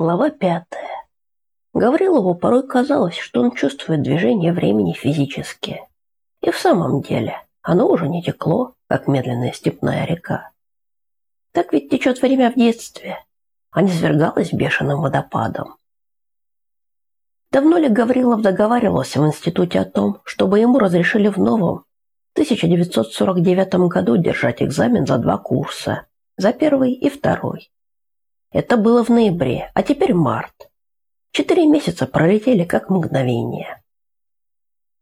Глава пятая. Гаврилову порой казалось, что он чувствует движение времени физически. И в самом деле оно уже не текло, как медленная степная река. Так ведь течет время в детстве, а не свергалось бешеным водопадом. Давно ли Гаврилов договаривался в институте о том, чтобы ему разрешили в новом, 1949 году держать экзамен за два курса, за первый и второй? Это было в ноябре, а теперь март. Четыре месяца пролетели как мгновение.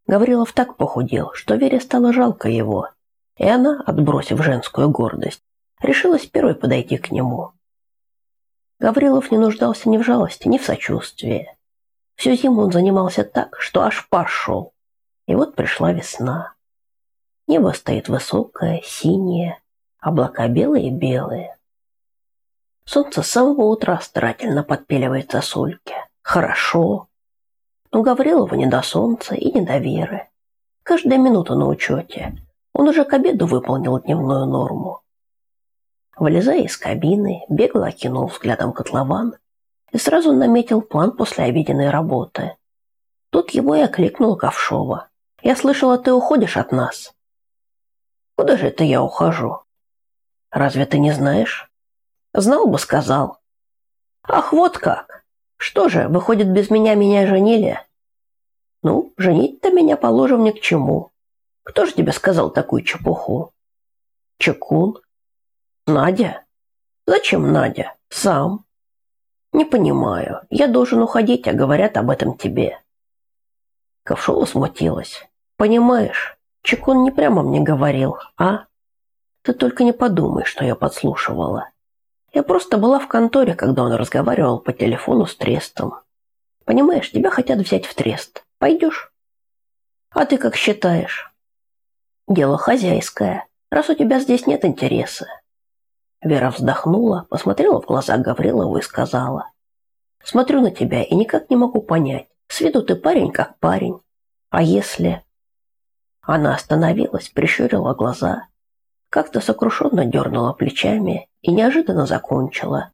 Гаврилов так похудел, что Вере стало жалко его, и она, отбросив женскую гордость, решилась первой подойти к нему. Гаврилов не нуждался ни в жалости, ни в сочувствии. Всю зиму он занимался так, что аж пошел. И вот пришла весна. Небо стоит высокое, синее, облака белые-белые. Солнце с самого утра старательно подпиливает сосульки. Хорошо. Но Гаврилову не до солнца и не до веры. Каждая минута на учете. Он уже к обеду выполнил дневную норму. Вылезая из кабины, бегло окинул взглядом котлован и сразу наметил план после обеденной работы. Тут его и окликнула Ковшова. «Я слышала, ты уходишь от нас». «Куда же это я ухожу?» «Разве ты не знаешь?» Знал бы, сказал. Ах, вот как. Что же, выходит, без меня меня женили? Ну, женить-то меня положим ни к чему. Кто же тебе сказал такую чепуху? Чекун. Надя? Зачем Надя? Сам. Не понимаю. Я должен уходить, а говорят об этом тебе. Ковшова смутилась. Понимаешь, Чекун не прямо мне говорил, а? Ты только не подумай, что я подслушивала. Я просто была в конторе, когда он разговаривал по телефону с Трестом. Понимаешь, тебя хотят взять в Трест. Пойдешь? А ты как считаешь? Дело хозяйское, раз у тебя здесь нет интереса. Вера вздохнула, посмотрела в глаза Гаврилову и сказала. Смотрю на тебя и никак не могу понять. С виду ты парень как парень. А если... Она остановилась, прищурила глаза, как-то сокрушенно дернула плечами и неожиданно закончила.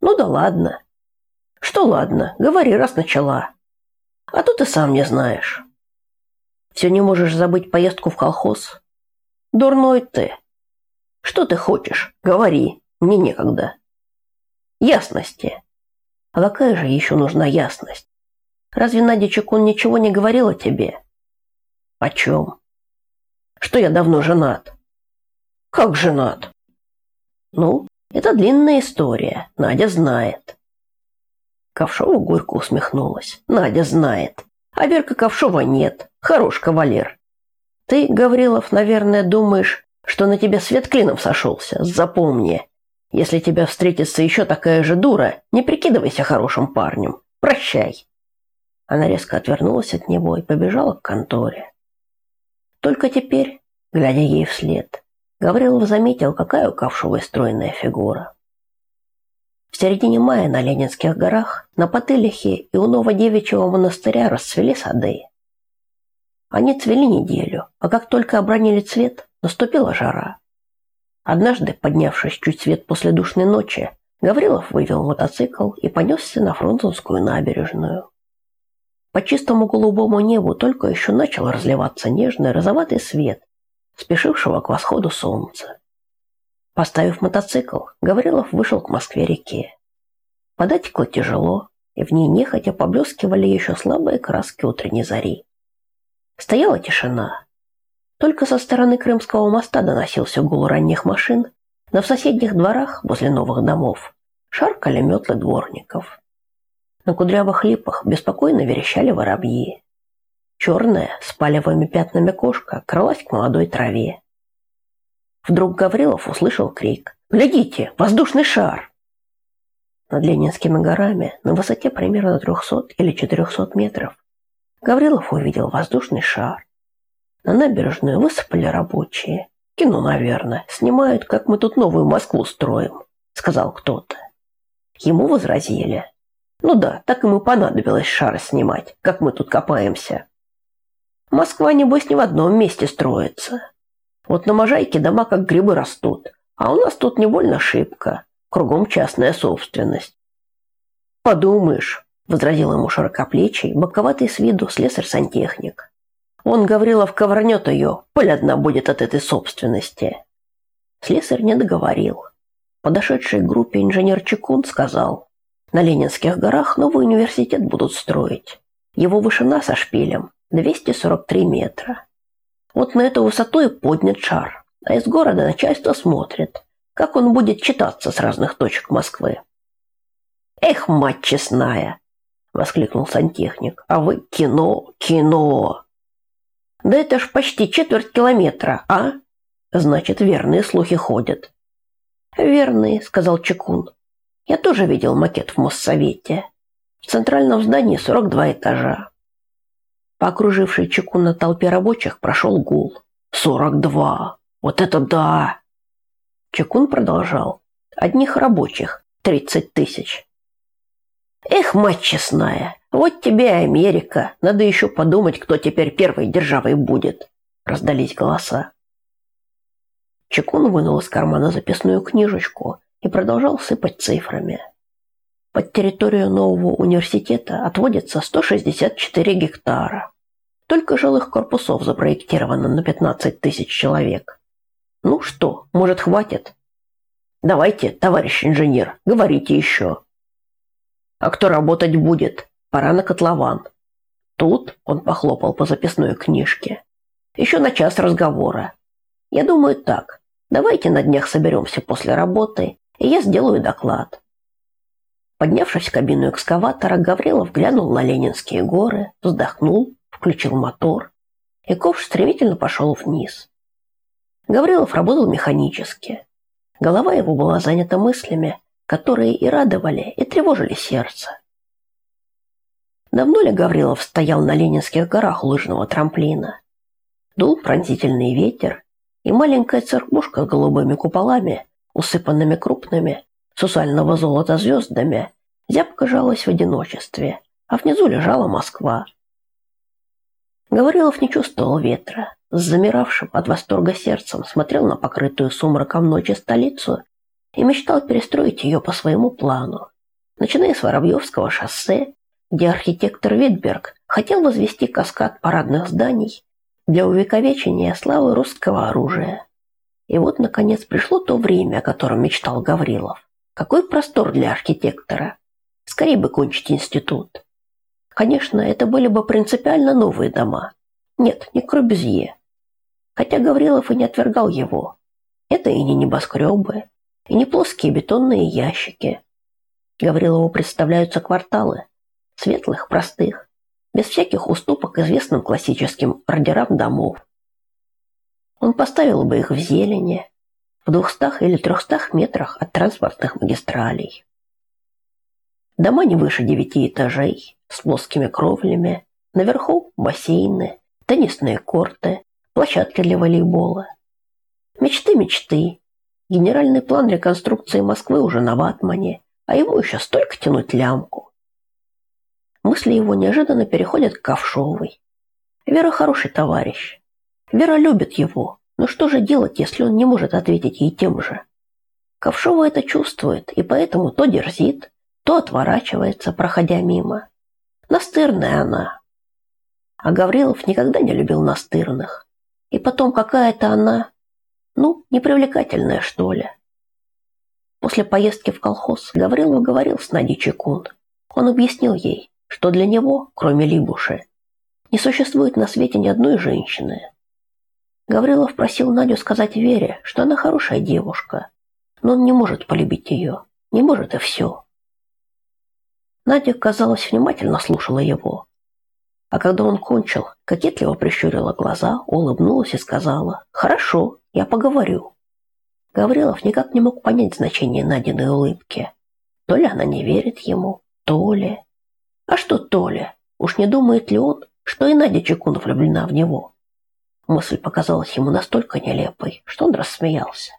Ну да ладно. Что ладно, говори, раз начала. А то ты сам не знаешь. Все не можешь забыть поездку в колхоз? Дурной ты. Что ты хочешь? Говори, мне некогда. Ясности. А какая же еще нужна ясность? Разве Надя Чекун ничего не говорила тебе? О чем? Что я давно женат. Как женат? Ну, это длинная история. Надя знает. Ковшова горько усмехнулась. Надя знает. А Верка Ковшова нет. Хорош кавалер. Ты, Гаврилов, наверное, думаешь, что на тебя свет клином сошелся. Запомни. Если тебя встретится еще такая же дура, не прикидывайся хорошим парнем. Прощай. Она резко отвернулась от него и побежала к конторе. Только теперь, глядя ей вслед, Гаврилов заметил, какая у Ковшовой стройная фигура. В середине мая на Ленинских горах, на Потылихе и у Новодевичьего монастыря расцвели сады. Они цвели неделю, а как только обронили цвет, наступила жара. Однажды, поднявшись чуть свет после душной ночи, Гаврилов вывел мотоцикл и понесся на Фрунзенскую набережную. По чистому голубому небу только еще начал разливаться нежный розоватый свет, спешившего к восходу солнца. Поставив мотоцикл, Гаврилов вышел к Москве-реке. Вода текла тяжело, и в ней нехотя поблескивали еще слабые краски утренней зари. Стояла тишина. Только со стороны Крымского моста доносился гул ранних машин, но в соседних дворах, возле новых домов, шаркали метлы дворников. На кудрявых липах беспокойно верещали воробьи. Черная, с палевыми пятнами кошка кралась к молодой траве. Вдруг Гаврилов услышал крик. «Глядите, воздушный шар!» Над Ленинскими горами, на высоте примерно 300 или 400 метров, Гаврилов увидел воздушный шар. На набережную высыпали рабочие. Кино, наверное, снимают, как мы тут новую Москву строим, сказал кто-то. Ему возразили. Ну да, так ему понадобилось шары снимать, как мы тут копаемся. Москва, небось, не в одном месте строится. Вот на Можайке дома как грибы растут, а у нас тут не больно шибко, кругом частная собственность. Подумаешь, возразил ему широкоплечий, боковатый с виду слесарь-сантехник. Он, Гаврилов, ковырнет ее, пыль одна будет от этой собственности. Слесарь не договорил. Подошедший к группе инженер Чекун сказал, на Ленинских горах новый университет будут строить. Его вышина со шпилем 243 метра. Вот на эту высоту и поднят шар, а из города начальство смотрит, как он будет читаться с разных точек Москвы. «Эх, мать честная!» — воскликнул сантехник. «А вы кино, кино!» «Да это ж почти четверть километра, а?» «Значит, верные слухи ходят». «Верные», — сказал Чекун. «Я тоже видел макет в Моссовете. В центральном здании 42 этажа. По окружившей Чекуна толпе рабочих прошел гул. «Сорок два! Вот это да!» Чекун продолжал. «Одних рабочих тридцать тысяч». «Эх, мать честная, вот тебе Америка. Надо еще подумать, кто теперь первой державой будет», раздались голоса. Чекун вынул из кармана записную книжечку и продолжал сыпать цифрами. Под территорию нового университета отводится 164 гектара. Только жилых корпусов запроектировано на 15 тысяч человек. Ну что, может, хватит? Давайте, товарищ инженер, говорите еще. А кто работать будет? Пора на котлован. Тут он похлопал по записной книжке. Еще на час разговора. Я думаю так. Давайте на днях соберемся после работы, и я сделаю доклад. Поднявшись в кабину экскаватора, Гаврилов глянул на Ленинские горы, вздохнул включил мотор, и ковш стремительно пошел вниз. Гаврилов работал механически. Голова его была занята мыслями, которые и радовали, и тревожили сердце. Давно ли Гаврилов стоял на Ленинских горах лыжного трамплина? Дул пронзительный ветер, и маленькая церквушка с голубыми куполами, усыпанными крупными, сусального золота звездами, зябко жалась в одиночестве, а внизу лежала Москва, Гаврилов не чувствовал ветра. С замиравшим от восторга сердцем смотрел на покрытую сумраком ночи столицу и мечтал перестроить ее по своему плану. Начиная с Воробьевского шоссе, где архитектор Витберг хотел возвести каскад парадных зданий для увековечения славы русского оружия. И вот, наконец, пришло то время, о котором мечтал Гаврилов. Какой простор для архитектора! Скорее бы кончить институт. Конечно, это были бы принципиально новые дома. Нет, не Крубезье. Хотя Гаврилов и не отвергал его. Это и не небоскребы, и не плоские бетонные ящики. Гаврилову представляются кварталы, светлых, простых, без всяких уступок известным классическим ордерам домов. Он поставил бы их в зелени, в двухстах или трехстах метрах от транспортных магистралей. Дома не выше девяти этажей, с плоскими кровлями, наверху бассейны, теннисные корты, площадки для волейбола. Мечты, мечты. Генеральный план реконструкции Москвы уже на ватмане, а ему еще столько тянуть лямку. Мысли его неожиданно переходят к Ковшовой. Вера хороший товарищ. Вера любит его, но что же делать, если он не может ответить ей тем же? Ковшова это чувствует и поэтому то дерзит, то отворачивается, проходя мимо. Настырная она. А Гаврилов никогда не любил настырных. И потом какая-то она, ну, непривлекательная, что ли. После поездки в колхоз Гаврилов говорил с Надей Чекун. Он объяснил ей, что для него, кроме Либуши, не существует на свете ни одной женщины. Гаврилов просил Надю сказать Вере, что она хорошая девушка, но он не может полюбить ее, не может и все. Надя, казалось, внимательно слушала его. А когда он кончил, кокетливо прищурила глаза, улыбнулась и сказала «Хорошо, я поговорю». Гаврилов никак не мог понять значение Надиной улыбки. То ли она не верит ему, то ли... А что то ли? Уж не думает ли он, что и Надя Чекунов влюблена в него? Мысль показалась ему настолько нелепой, что он рассмеялся.